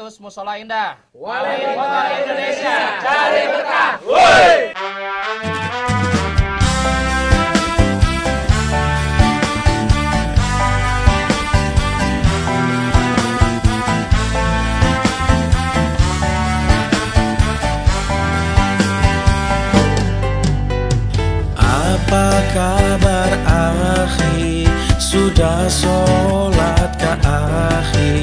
wabarakatuh. Musola Indah. Wali Kota Indonesia. Cari berkah. Woi. Apa kabar akhi? Sudah sholat ke akhi?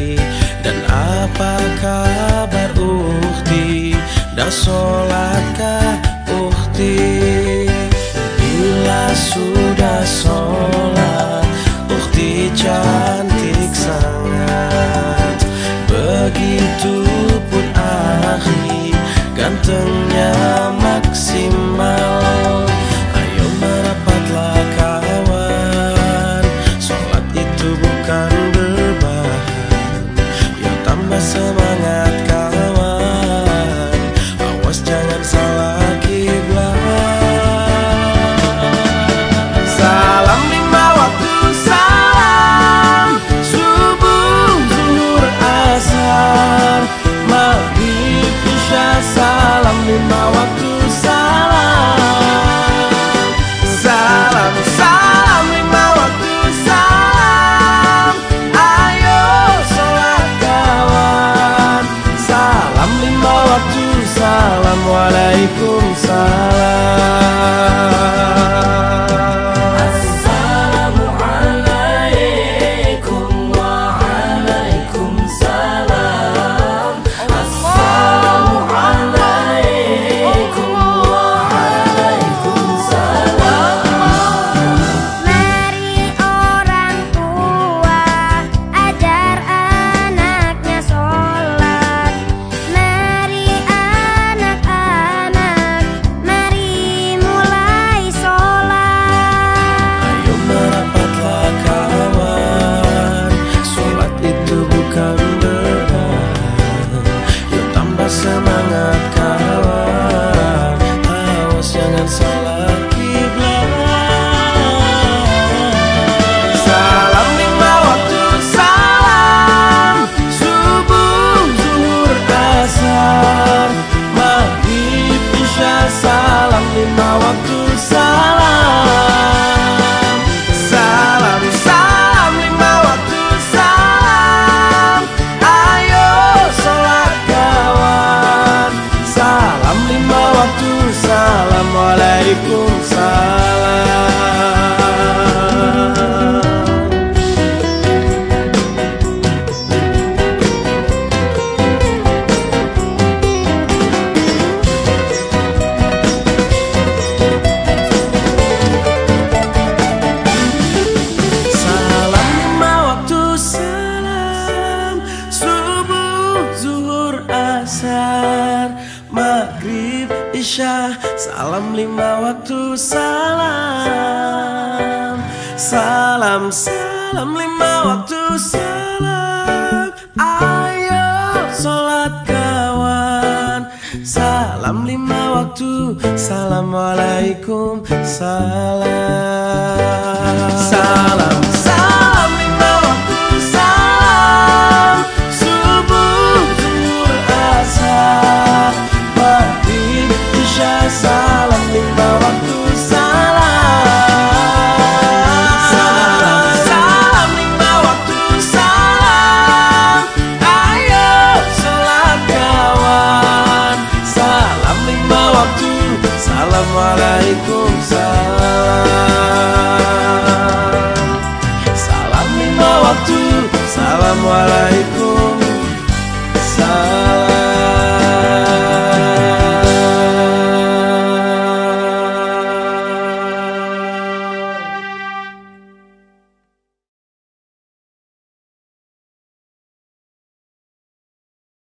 sudah sholat Bukti cantik sangat. Begitu pun Waktu. Salam Waalaikumsalam. bersama Isya Salam lima waktu salam. Salam, salam lima waktu salam. Ayo sholat kawan. Salam lima waktu Assalamualaikum Salam. Salam. Assalamualaikum salam Salam lima waktu. Assalamualaikum.